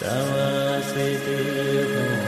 Sawa Sri Tirthamu